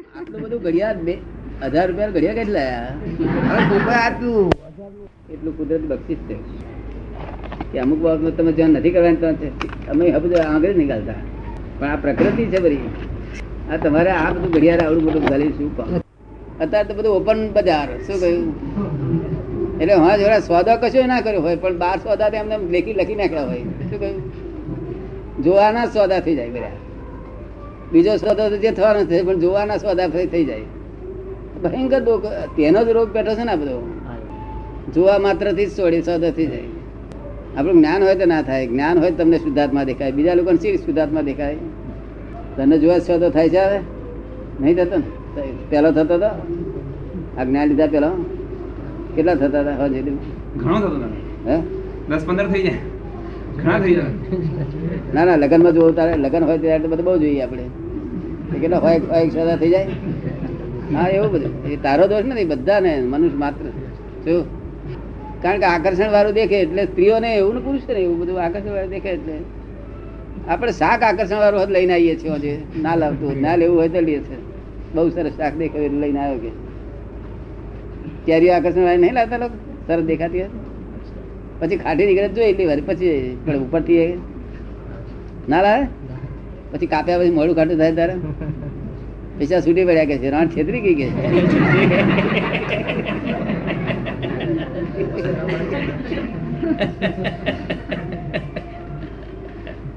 આટલું બધું ઘડિયાળ બે હજાર રૂપિયા ઘડિયાળ કેટલા આપ્યું એટલું કુદરત બક્ષિસ છે. કે અમુક બાબતમાં તમે ધ્યાન નથી કરવાની તો અમે બધું આગળ નીકળતા. પણ આ પ્રકૃતિ છે બધી. આ તમારે આ બધું ઘડિયાળ આવડું બધું ગાલી શું કામ અત્યારે તો બધું ઓપન બજાર. શું કહ્યું? એટલે હા જોડે સોદા કશો ના કર્યો હોય પણ બાર સોદા તો એમને લેખી લખી નાખ્યા હોય. શું કહ્યું? જોવાના સોદા થઈ જાય બધા બીજો સોદો તો જે થવાનો છે પણ જોવાના સોદા થઈ જાય. ભયંકર રોગ તેનો જ રોગ બેઠો છે ને આ બધો. જોવા માત્રથી જ છોડી સોદો થઈ જાય. આપણું જ્ઞાન હોય તો ના થાય. જ્ઞાન હોય તમને શુદ્ધાત્મા દેખાય. બીજા લોકોને શી શુદ્ધાત્મા દેખાય? તને જોવા સોદો થાય છે હવે? નહીં થતો ને? પેલો થતો હતો આ જ્ઞાન લીધા પેલો? કેટલા થતા હતા? હજી ઘણો થતો હે? દસ પંદર થઈ જાય. ના ના લગ્નમાં જોવું તારે લગ્ન હોય ત્યારે બધું બહુ જોઈએ આપણે. કેટલા હોય હોય સોદા થઈ જાય? હા, એવું બધું. એ તારો દોષ નથી, બધાને, મનુષ્ય માત્ર. શું? કારણ કે આકર્ષણ વાળું દેખે એટલે સ્ત્રીઓને એવું ને પુરુષ ને એવું બધું આકર્ષણ વાળું દેખે એટલે. આપણે શાક આકર્ષણ વાળું હોત લઈને આવીએ છીએ આજે. ના લાવતું ના લેવું હોય તો લઈએ છે બહુ સરસ શાક દેખાય એટલે લઈને આવ્યો કે. કેરીઓ આકર્ષણ વાળી નહીં લાવતા લોકો? સરસ દેખાતી હોય? પછી ખાટી નીકળે જોઈ એટલી વાર પછી પણ ઉપરથી ના લાવે? પછી કાપ્યા પછી મોડું ખાટું થાય તારે? પૈસા છૂટી પડ્યા કે છે? રણ છેતરી ગઈ કે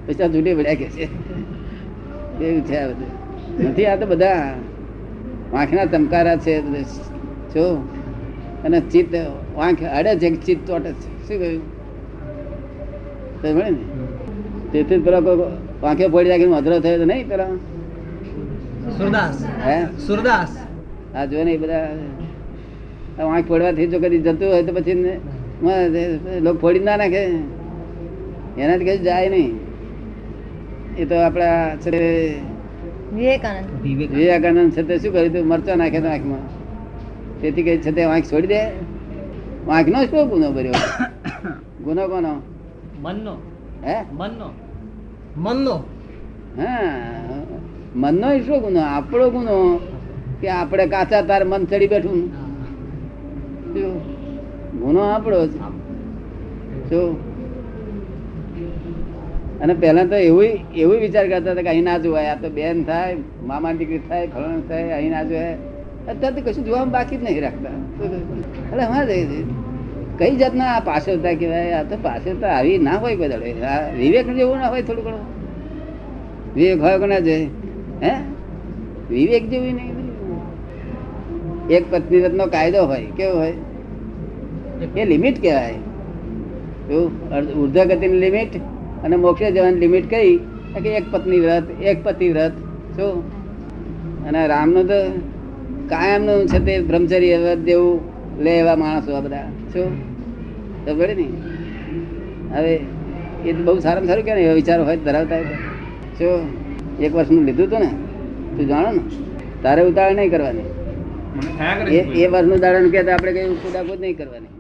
પૈસા છૂટી પડ્યા કે છે? એવું છે આ બધું. નથી, આ તો બધા વાંખના ચમકારા છે. જો. અને ચિત્ત વાંખ અડે છે કે ચિત્ત ચોટે છે? શું કહ્યું? ને? તેથી જ પેલો કોઈ વાંખે પડી રાખીને મધરો થયો તો નહીં પેલા? સુરદાસ. હે? સુરદાસ. આ જો ને એ બધા વાંખ ફોડવાથી જો કદી જતું હોય તો પછી ને- લોકો ફોડી ના નાખે. એનાથી કઈ જાય નહીં. એ તો આપડા છે તે વિવેકાનંદ. વિવેકાનંદ છે તે શું કર્યું હતું મરચા નાખે તો આંખમાં? તેથી કઈ છે તે વાંખ છોડી દે. વાંખનો શું ગુનો ભર્યો ગુનો કોનો? મનનો. હે? મનનો. મનનો. હા. મનનો શું ગુનો? આપણો ગુનો કે આપણે કાચા તાર મન ચડી બેઠું? શું? ગુનો આપણો જ. શું? અને પહેલા તો એવું એવું વિચાર કરતા હતા કે અહીં ના જોવાય. આ તો બેન થાય મામા દીકરી થાય ફલણ થાય અહીં ના જોવાય. અત્યારે કશું જોવામાં બાકી જ નહીં રાખતા. એટલે જઈ. કઈ જાતના આ પાછળતા કહેવાય? આ તો પાછળતા આવી ના હોય કોઈ આ વિવેક જેવું ના હોય થોડું ઘણું. વિવેક હોય કે ના જાય હે? વિવેક જેવું નહીં. એક પત્ની નો કાયદો હોય, કેવો હોય? એ લિમિટ કહેવાય. ઉર્ધ્વ ગતિની લિમિટ અને મોક્ષે જવાની લિમિટ કઈ? કે એક પત્ની વ્રત એક પતિ વ્રત શું? અને રામનું તો કાયમનું છે તે બ્રહ્મચર્ય દેવું લે એવા માણસો આ બધા. શું તો પડે ને. હવે એ તો બહુ સારામાં સારું કે ને એવા વિચારો હોય ધરાવતા હોય. શું એક વર્ષનું લીધું હતું ને તું જાણો ને તારે ઉતાવળ નહીં કરવાની. એ વર્ષનું દાડાનું કે આપણે કઈ કુદાકુદ નહીં કરવાની.